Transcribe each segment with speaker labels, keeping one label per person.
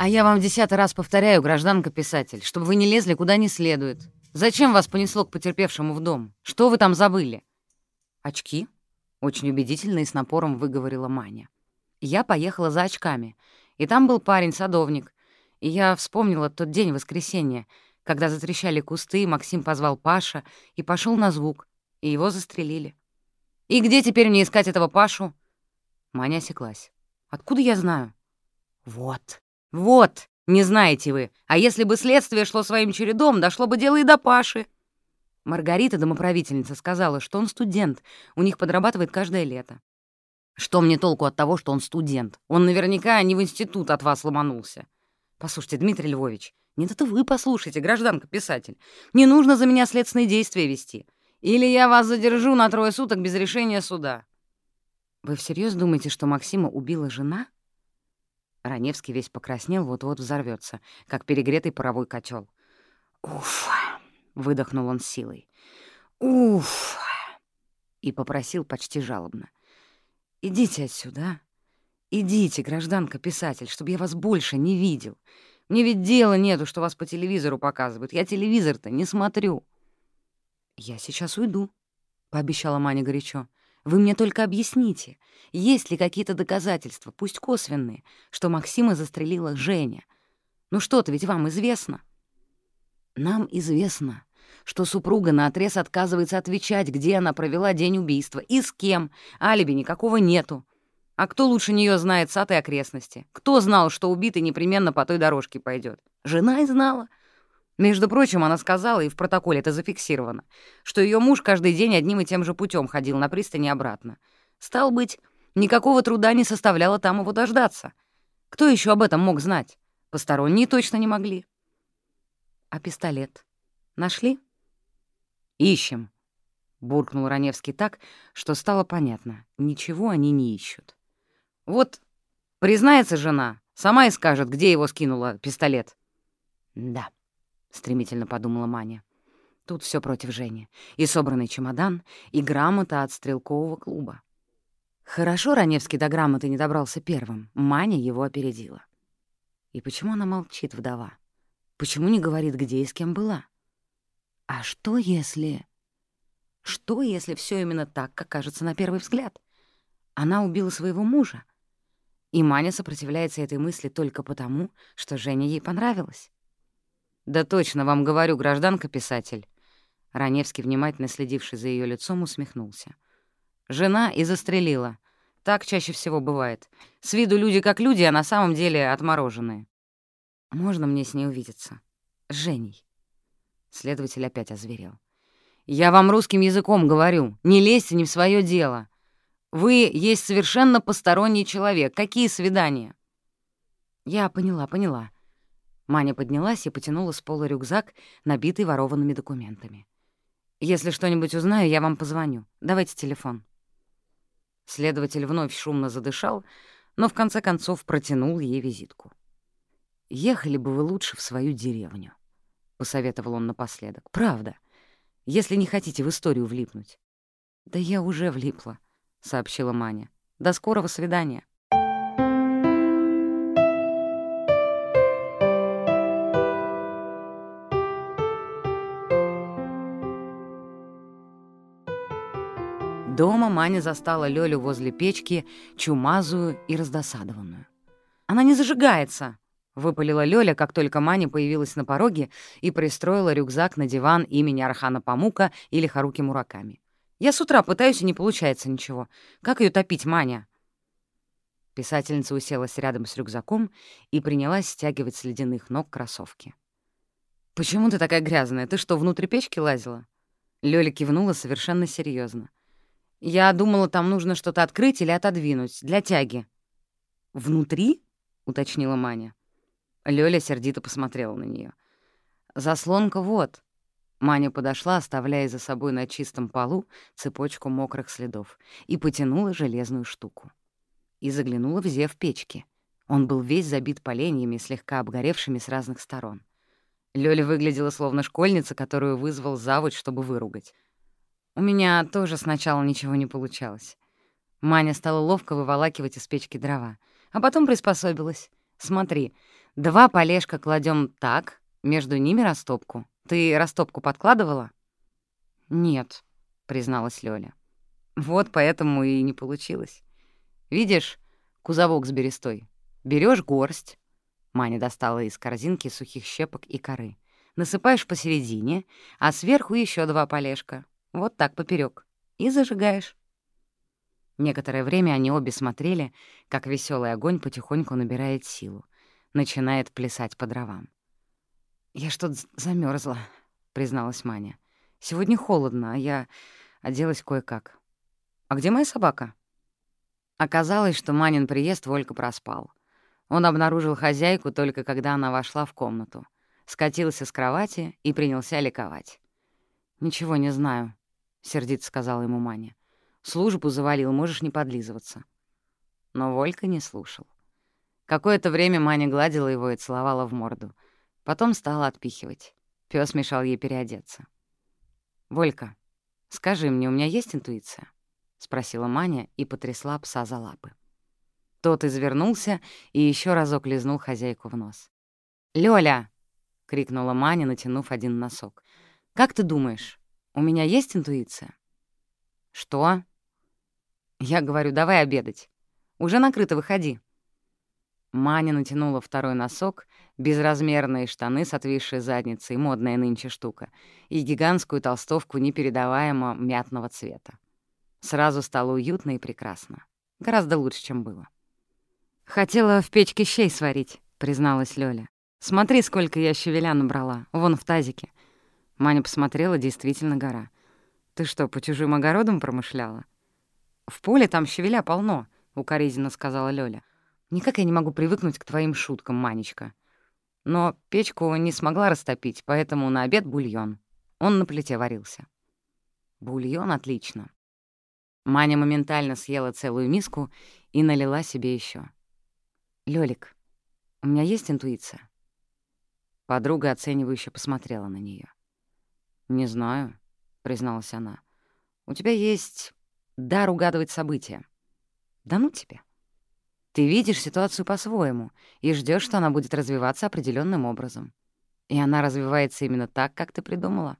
Speaker 1: А я вам десятый раз повторяю, гражданка-писатель, чтобы вы не лезли куда не следует. Зачем вас понесло к потерпевшему в дом? Что вы там забыли? Очки? Очень убедительно и с напором выговорила Маня. Я поехала за очками, и там был парень-садовник. И я вспомнила тот день воскресенья, когда затрещали кусты, Максим позвал Паша и пошел на звук, и его застрелили. «И где теперь мне искать этого Пашу?» Маня осеклась. «Откуда я знаю?» «Вот, «Вот, не знаете вы, а если бы следствие шло своим чередом, дошло бы дело и до Паши». Маргарита, домоправительница, сказала, что он студент, у них подрабатывает каждое лето. Что мне толку от того, что он студент? Он наверняка не в институт от вас ломанулся. Послушайте, Дмитрий Львович, нет, это вы послушайте, гражданка-писатель. Не нужно за меня следственные действия вести. Или я вас задержу на трое суток без решения суда. Вы всерьез думаете, что Максима убила жена? Раневский весь покраснел, вот-вот взорвется, как перегретый паровой котел. «Уф!» — выдохнул он силой. «Уф!» И попросил почти жалобно. «Идите отсюда, а? Идите, гражданка-писатель, чтобы я вас больше не видел. Мне ведь дела нету, что вас по телевизору показывают. Я телевизор-то не смотрю». «Я сейчас уйду», — пообещала Маня горячо. Вы мне только объясните, есть ли какие-то доказательства, пусть косвенные, что Максима застрелила Женя? Ну что-то ведь вам известно. Нам известно, что супруга наотрез отказывается отвечать, где она провела день убийства и с кем. Алиби никакого нету. А кто лучше нее знает сад и окрестности? Кто знал, что убитый непременно по той дорожке пойдет? Жена и знала. Между прочим, она сказала, и в протоколе это зафиксировано, что ее муж каждый день одним и тем же путем ходил на пристань и обратно. Стал быть, никакого труда не составляло там его дождаться. Кто еще об этом мог знать? Посторонние точно не могли. А пистолет? Нашли? Ищем, — буркнул Раневский так, что стало понятно. Ничего они не ищут. Вот признается жена, сама и скажет, где его скинула пистолет. Да. — стремительно подумала Маня. Тут все против Жени. И собранный чемодан, и грамота от стрелкового клуба. Хорошо Раневский до грамоты не добрался первым. Маня его опередила. И почему она молчит, вдова? Почему не говорит, где и с кем была? А что если... Что, если все именно так, как кажется на первый взгляд? Она убила своего мужа. И Маня сопротивляется этой мысли только потому, что Женя ей понравилась. «Да точно вам говорю, гражданка-писатель». Раневский, внимательно следивший за ее лицом, усмехнулся. «Жена и застрелила. Так чаще всего бывает. С виду люди как люди, а на самом деле отмороженные. Можно мне с ней увидеться? С Женей?» Следователь опять озверел. «Я вам русским языком говорю. Не лезьте не в свое дело. Вы есть совершенно посторонний человек. Какие свидания?» «Я поняла, поняла», Маня поднялась и потянула с пола рюкзак, набитый ворованными документами. «Если что-нибудь узнаю, я вам позвоню. Давайте телефон». Следователь вновь шумно задышал, но в конце концов протянул ей визитку. «Ехали бы вы лучше в свою деревню», — посоветовал он напоследок. «Правда, если не хотите в историю влипнуть». «Да я уже влипла», — сообщила Маня. «До скорого свидания». Дома Маня застала Лёлю возле печки, чумазую и раздосадованную. «Она не зажигается!» — выпалила Лёля, как только Маня появилась на пороге и пристроила рюкзак на диван имени Архана Памука или Харуки Мураками. «Я с утра пытаюсь, и не получается ничего. Как её топить, Маня?» Писательница уселась рядом с рюкзаком и принялась стягивать с ледяных ног кроссовки. «Почему ты такая грязная? Ты что, внутрь печки лазила?» Лёля кивнула совершенно серьезно. Я думала, там нужно что-то открыть или отодвинуть, для тяги. «Внутри?» — уточнила Маня. Лёля сердито посмотрела на неё. «Заслонка вот». Маня подошла, оставляя за собой на чистом полу цепочку мокрых следов, и потянула железную штуку. И заглянула в зев печки. Он был весь забит поленьями, слегка обгоревшими с разных сторон. Лёля выглядела словно школьница, которую вызвал завуч, чтобы выругать. У меня тоже сначала ничего не получалось. Маня стала ловко выволакивать из печки дрова, а потом приспособилась. Смотри, Два полежка кладем так, между ними растопку. Ты растопку подкладывала? Нет, призналась Лёля. Вот поэтому и не получилось. Видишь, кузовок с берестой. Берешь горсть. Маня достала из корзинки сухих щепок и коры. Насыпаешь посередине, а сверху еще два полежка. Вот так поперек. И зажигаешь. Некоторое время они обе смотрели, как веселый огонь потихоньку набирает силу, начинает плясать по дровам. «Я что-то замерзла, призналась Маня. «Сегодня холодно, а я оделась кое-как. А где моя собака?» Оказалось, что Манин приезд Волька проспал. Он обнаружил хозяйку только когда она вошла в комнату, скатился с кровати и принялся ликовать. «Ничего не знаю», — сердито сказала ему Маня. Службу завалил, можешь не подлизываться». Но Волька не слушал. Какое-то время Маня гладила его и целовала в морду. Потом стала отпихивать. Пёс мешал ей переодеться. «Волька, скажи мне, у меня есть интуиция?» — спросила Маня и потрясла пса за лапы. Тот извернулся и еще разок лизнул хозяйку в нос. «Лёля!» — крикнула Маня, натянув один носок. «Как ты думаешь, у меня есть интуиция?» «Что?» Я говорю, давай обедать. Уже накрыто, выходи. Маня натянула второй носок, безразмерные штаны с отвисшей задницей, модная нынче штука, и гигантскую толстовку непередаваемо мятного цвета. Сразу стало уютно и прекрасно. Гораздо лучше, чем было. «Хотела в печке щей сварить», — призналась Лёля. «Смотри, сколько я щавеля набрала, вон в тазике». Маня посмотрела, действительно гора. «Ты что, по чужим огородам промышляла?» «В поле там щавеля полно», — укоризненно сказала Лёля. «Никак я не могу привыкнуть к твоим шуткам, Манечка». Но печку не смогла растопить, поэтому на обед бульон. Он на плите варился. Бульон отлично. Маня моментально съела целую миску и налила себе еще. Лёлик, у меня есть интуиция?» Подруга оценивающе посмотрела на нее. «Не знаю», — призналась она. «У тебя есть дар угадывать события. Да ну тебе. Ты видишь ситуацию по-своему и ждешь, что она будет развиваться определенным образом. И она развивается именно так, как ты придумала.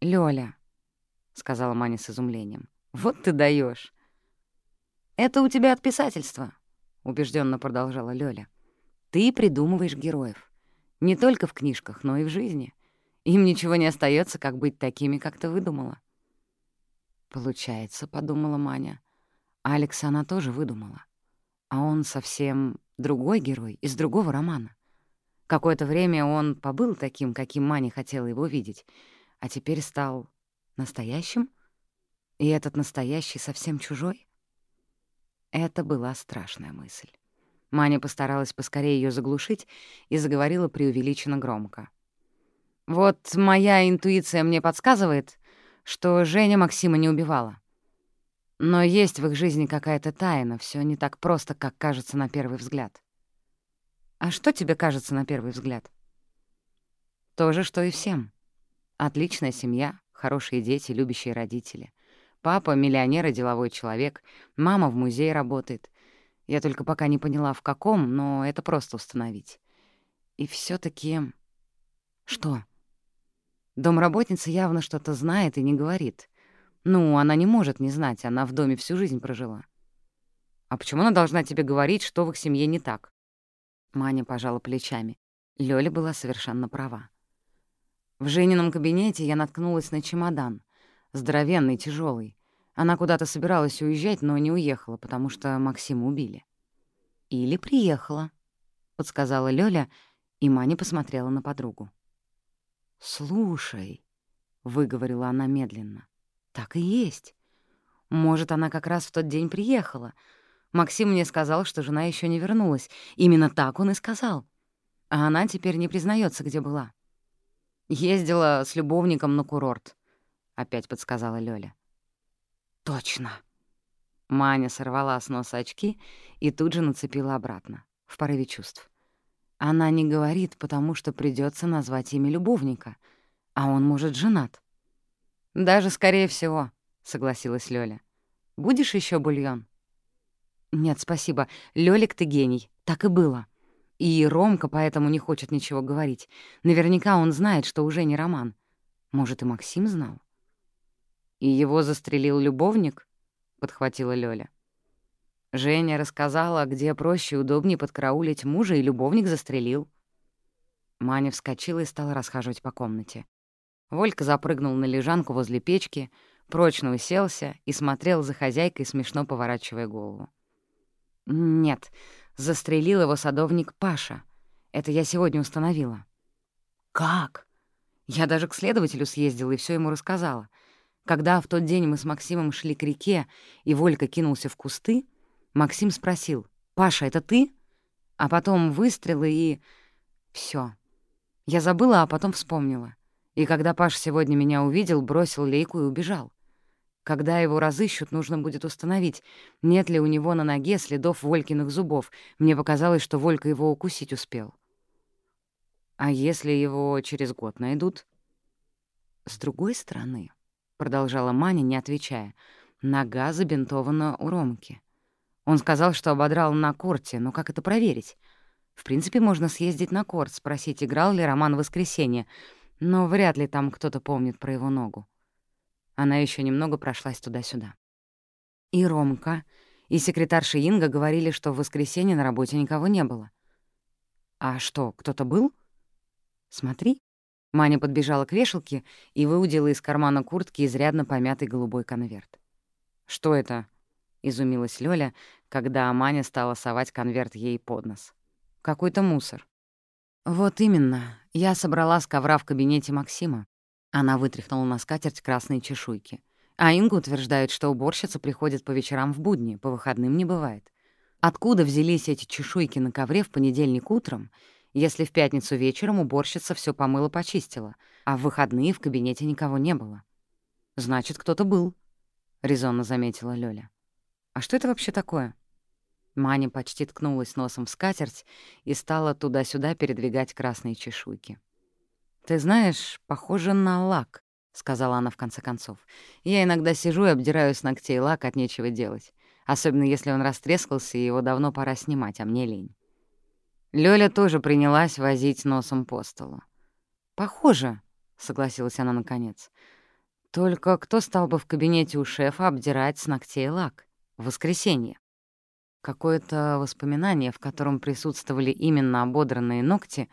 Speaker 1: «Лёля», — сказала Маня с изумлением, — «вот ты даешь. «Это у тебя от писательства», — убежденно продолжала Лёля. «Ты придумываешь героев. Не только в книжках, но и в жизни. Им ничего не остается, как быть такими, как ты выдумала. «Получается», — подумала Маня. Алекс она тоже выдумала. А он совсем другой герой, из другого романа. Какое-то время он побыл таким, каким Маня хотела его видеть, а теперь стал настоящим? И этот настоящий совсем чужой? Это была страшная мысль. Маня постаралась поскорее ее заглушить и заговорила преувеличенно громко. «Вот моя интуиция мне подсказывает, что Женя Максима не убивала. Но есть в их жизни какая-то тайна, все не так просто, как кажется на первый взгляд. А что тебе кажется на первый взгляд? То же, что и всем. Отличная семья, хорошие дети, любящие родители. Папа — миллионер и деловой человек, мама в музее работает. Я только пока не поняла, в каком, но это просто установить. И все таки Что? Домработница явно что-то знает и не говорит. Ну, она не может не знать, она в доме всю жизнь прожила. А почему она должна тебе говорить, что в их семье не так? Маня пожала плечами. Лёля была совершенно права. В Женином кабинете я наткнулась на чемодан. Здоровенный, тяжелый. Она куда-то собиралась уезжать, но не уехала, потому что Максима убили. «Или приехала», — подсказала Лёля, и Маня посмотрела на подругу. «Слушай», — выговорила она медленно, — «так и есть. Может, она как раз в тот день приехала. Максим мне сказал, что жена еще не вернулась. Именно так он и сказал. А она теперь не признается, где была. Ездила с любовником на курорт», — опять подсказала Лёля. «Точно». Маня сорвала с носа очки и тут же нацепила обратно, в порыве чувств. Она не говорит, потому что придется назвать имя любовника, а он, может, женат. «Даже скорее всего», — согласилась Лёля. «Будешь еще бульон?» «Нет, спасибо. Лёлик, ты гений. Так и было. И Ромка поэтому не хочет ничего говорить. Наверняка он знает, что уже не роман. Может, и Максим знал? «И его застрелил любовник?» — подхватила Лёля. Женя рассказала, где проще и удобнее подкараулить мужа, и любовник застрелил. Маня вскочила и стала расхаживать по комнате. Волька запрыгнул на лежанку возле печки, прочно уселся и смотрел за хозяйкой, смешно поворачивая голову. «Нет, застрелил его садовник Паша. Это я сегодня установила». «Как?» Я даже к следователю съездила и все ему рассказала. Когда в тот день мы с Максимом шли к реке, и Волька кинулся в кусты, Максим спросил, «Паша, это ты?» А потом выстрелы и... все. Я забыла, а потом вспомнила. И когда Паша сегодня меня увидел, бросил лейку и убежал. Когда его разыщут, нужно будет установить, нет ли у него на ноге следов Волькиных зубов. Мне показалось, что Волька его укусить успел. А если его через год найдут? С другой стороны, — продолжала Маня, не отвечая, — нога забинтована у Ромки. Он сказал, что ободрал на корте, но как это проверить? В принципе, можно съездить на корт, спросить, играл ли Роман в воскресенье, но вряд ли там кто-то помнит про его ногу. Она еще немного прошлась туда-сюда. И Ромка, и секретарша Инга говорили, что в воскресенье на работе никого не было. «А что, кто-то был?» «Смотри». Маня подбежала к вешалке и выудила из кармана куртки изрядно помятый голубой конверт. «Что это?» — изумилась Лёля, когда Маня стала совать конверт ей под нос. «Какой-то мусор». «Вот именно. Я собрала с ковра в кабинете Максима. Она вытряхнула на скатерть красные чешуйки. А Инга утверждает, что уборщица приходит по вечерам в будни, по выходным не бывает. Откуда взялись эти чешуйки на ковре в понедельник утром, если в пятницу вечером уборщица все помыла-почистила, а в выходные в кабинете никого не было? «Значит, кто-то был», — резонно заметила Лёля. «А что это вообще такое?» Маня почти ткнулась носом в скатерть и стала туда-сюда передвигать красные чешуйки. «Ты знаешь, похоже на лак», — сказала она в конце концов. «Я иногда сижу и обдираю с ногтей лак от нечего делать, особенно если он растрескался, и его давно пора снимать, а мне лень». Лёля тоже принялась возить носом по столу. «Похоже», — согласилась она наконец. «Только кто стал бы в кабинете у шефа обдирать с ногтей лак? Воскресенье?» Какое-то воспоминание, в котором присутствовали именно ободранные ногти,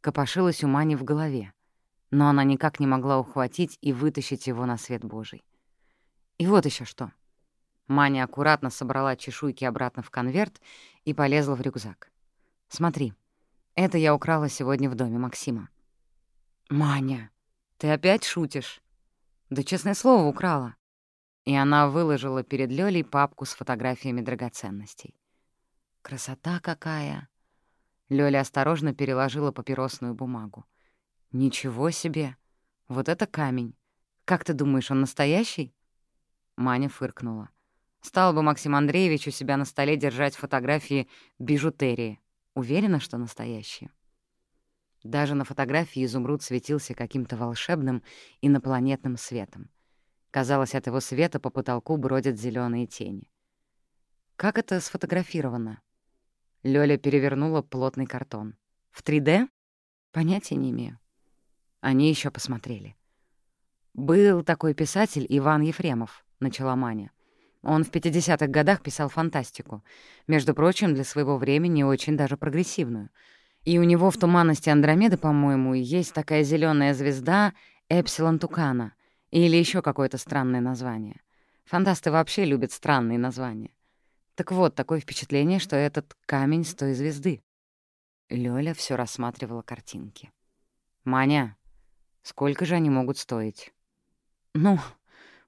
Speaker 1: копошилось у Мани в голове но она никак не могла ухватить и вытащить его на свет Божий. И вот еще что. Маня аккуратно собрала чешуйки обратно в конверт и полезла в рюкзак. «Смотри, это я украла сегодня в доме Максима». «Маня, ты опять шутишь?» «Да честное слово, украла». И она выложила перед Лёлей папку с фотографиями драгоценностей. «Красота какая!» Лёля осторожно переложила папиросную бумагу. «Ничего себе! Вот это камень! Как ты думаешь, он настоящий?» Маня фыркнула. Стал бы Максим Андреевич у себя на столе держать фотографии бижутерии. Уверена, что настоящие. Даже на фотографии изумруд светился каким-то волшебным инопланетным светом. Казалось, от его света по потолку бродят зеленые тени. «Как это сфотографировано?» Лёля перевернула плотный картон. «В 3D? Понятия не имею. Они еще посмотрели. «Был такой писатель Иван Ефремов», — начала Маня. Он в 50-х годах писал фантастику. Между прочим, для своего времени очень даже прогрессивную. И у него в «Туманности Андромеды», по-моему, есть такая зеленая звезда Эпсилон Тукана или еще какое-то странное название. Фантасты вообще любят странные названия. Так вот, такое впечатление, что этот камень с той звезды. Лёля все рассматривала картинки. «Маня, Сколько же они могут стоить? Ну,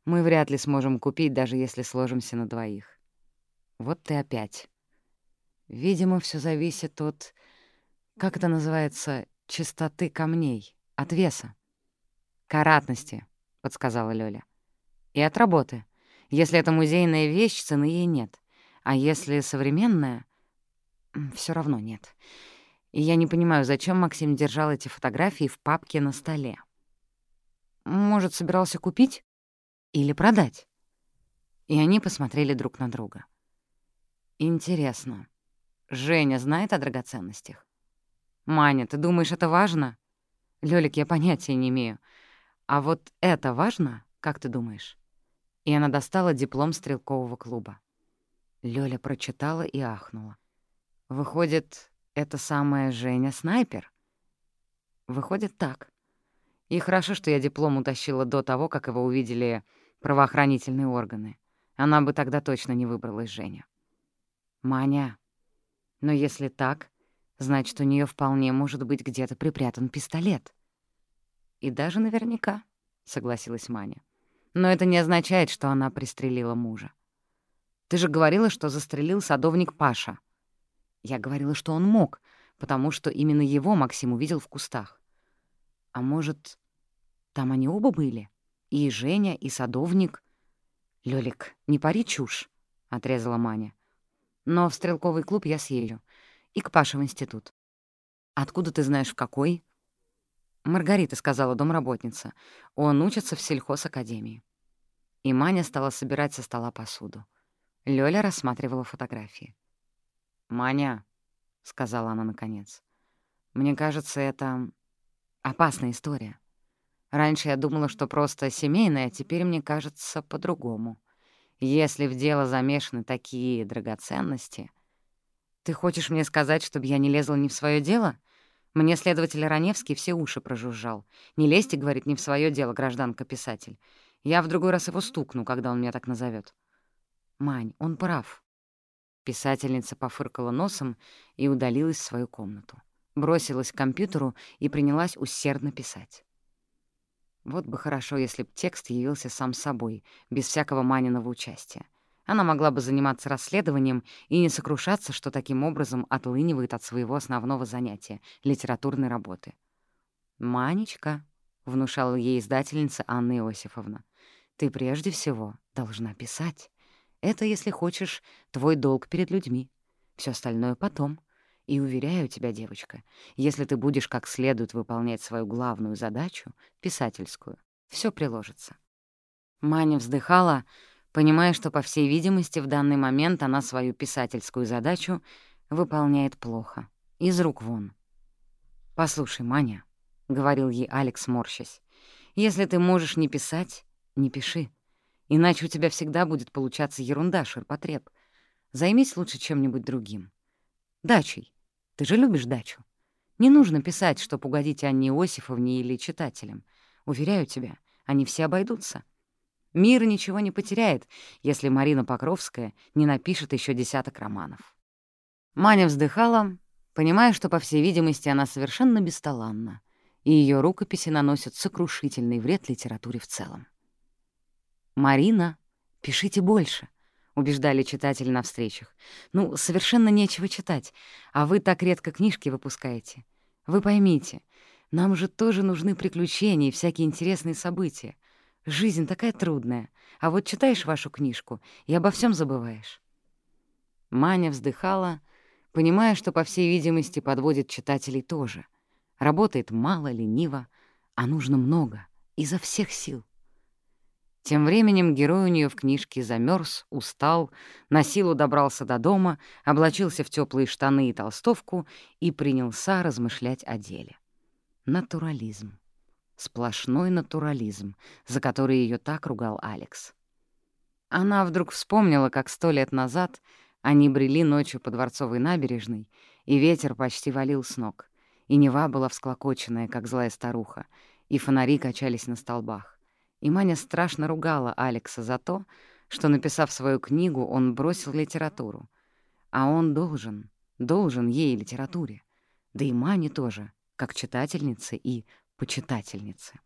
Speaker 1: мы вряд ли сможем купить, даже если сложимся на двоих. Вот ты опять. Видимо, все зависит от, как это называется, чистоты камней, от веса. «Каратности», — подсказала Лёля. «И от работы. Если это музейная вещь, цены ей нет. А если современная, все равно нет. И я не понимаю, зачем Максим держал эти фотографии в папке на столе. Может, собирался купить? Или продать? И они посмотрели друг на друга. Интересно, Женя знает о драгоценностях? «Маня, ты думаешь, это важно?» «Лёлик, я понятия не имею. А вот это важно, как ты думаешь?» И она достала диплом стрелкового клуба. Лёля прочитала и ахнула. «Выходит, это самая Женя снайпер?» «Выходит, так. И хорошо, что я диплом утащила до того, как его увидели правоохранительные органы. Она бы тогда точно не выбралась Женя. «Маня, но если так, значит, у нее вполне может быть где-то припрятан пистолет». «И даже наверняка», — согласилась Маня. «Но это не означает, что она пристрелила мужа. Ты же говорила, что застрелил садовник Паша». Я говорила, что он мог, потому что именно его Максим увидел в кустах. А может, там они оба были? И Женя, и садовник? «Лёлик, не пари чушь», — отрезала Маня. «Но в стрелковый клуб я съезжу. И к Паше в институт». «Откуда ты знаешь, в какой?» «Маргарита», — сказала домработница. «Он учится в сельхозакадемии». И Маня стала собирать со стола посуду. Лёля рассматривала фотографии. «Маня», — сказала она наконец, — «мне кажется, это опасная история. Раньше я думала, что просто семейная, а теперь мне кажется по-другому. Если в дело замешаны такие драгоценности... Ты хочешь мне сказать, чтобы я не лезла не в свое дело? Мне следователь Раневский все уши прожужжал. Не лезьте, говорит, не в свое дело, гражданка-писатель. Я в другой раз его стукну, когда он меня так назовет. Мань, он прав. Писательница пофыркала носом и удалилась в свою комнату. Бросилась к компьютеру и принялась усердно писать. Вот бы хорошо, если б текст явился сам собой, без всякого Маниного участия. Она могла бы заниматься расследованием и не сокрушаться, что таким образом отлынивает от своего основного занятия — литературной работы. «Манечка», — внушала ей издательница Анна Иосифовна, — «ты прежде всего должна писать. Это, если хочешь, твой долг перед людьми. Все остальное потом. И уверяю тебя, девочка, если ты будешь как следует выполнять свою главную задачу, писательскую, все приложится. Маня вздыхала, понимая, что, по всей видимости, в данный момент она свою писательскую задачу выполняет плохо, из рук вон. «Послушай, Маня», — говорил ей Алекс, морщась, «если ты можешь не писать, не пиши, иначе у тебя всегда будет получаться ерунда, ширпотреб. Займись лучше чем-нибудь другим. Дачей, ты же любишь дачу. Не нужно писать, чтоб угодить Анне Иосифовне или читателям. Уверяю тебя, они все обойдутся. Мир ничего не потеряет, если Марина Покровская не напишет еще десяток романов. Маня вздыхала, понимая, что, по всей видимости, она совершенно бесталанна, и ее рукописи наносят сокрушительный вред литературе в целом. «Марина, пишите больше убеждали читатели на встречах. «Ну, совершенно нечего читать, а вы так редко книжки выпускаете. Вы поймите, нам же тоже нужны приключения и всякие интересные события. Жизнь такая трудная, а вот читаешь вашу книжку и обо всем забываешь». Маня вздыхала, понимая, что, по всей видимости, подводит читателей тоже. Работает мало, лениво, а нужно много, изо всех сил. Тем временем герой у нее в книжке замерз, устал, на силу добрался до дома, облачился в теплые штаны и толстовку и принялся размышлять о деле. Натурализм. Сплошной натурализм, за который ее так ругал Алекс. Она вдруг вспомнила, как сто лет назад они брели ночью по Дворцовой набережной, и ветер почти валил с ног, и Нева была всклокоченная, как злая старуха, и фонари качались на столбах. И Маня страшно ругала Алекса за то, что, написав свою книгу, он бросил литературу. А он должен, должен ей литературе. Да и Мане тоже, как читательнице и почитательнице.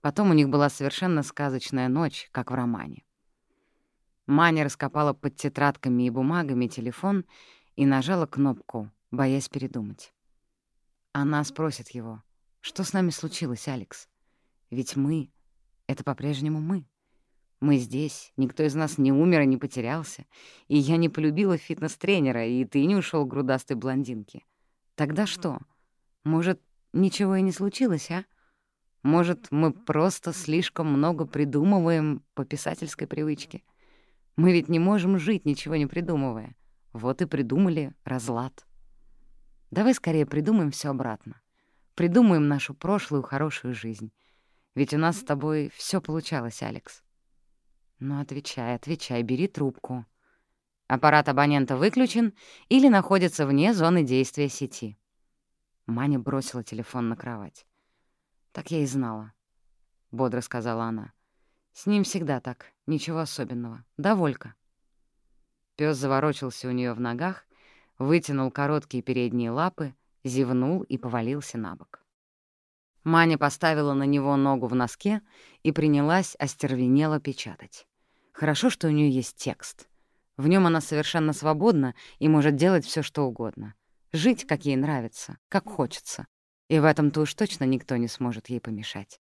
Speaker 1: Потом у них была совершенно сказочная ночь, как в романе. Маня раскопала под тетрадками и бумагами телефон и нажала кнопку, боясь передумать. Она спросит его, что с нами случилось, Алекс? Ведь мы это по-прежнему мы. Мы здесь, никто из нас не умер и не потерялся, и я не полюбила фитнес-тренера, и ты не ушел грудастой блондинки. Тогда что? Может, ничего и не случилось, а? Может, мы просто слишком много придумываем по писательской привычке? Мы ведь не можем жить, ничего не придумывая. Вот и придумали разлад. Давай скорее придумаем все обратно. Придумаем нашу прошлую хорошую жизнь. Ведь у нас с тобой все получалось, Алекс. Ну, отвечай, отвечай, бери трубку. Аппарат абонента выключен или находится вне зоны действия сети. Маня бросила телефон на кровать. «Так я и знала», — бодро сказала она. «С ним всегда так, ничего особенного. Доволька». Пёс заворочился у неё в ногах, вытянул короткие передние лапы, зевнул и повалился на бок. Маня поставила на него ногу в носке и принялась остервенело печатать. Хорошо, что у нее есть текст. В нем она совершенно свободна и может делать все, что угодно. Жить, как ей нравится, как хочется. И в этом-то уж точно никто не сможет ей помешать.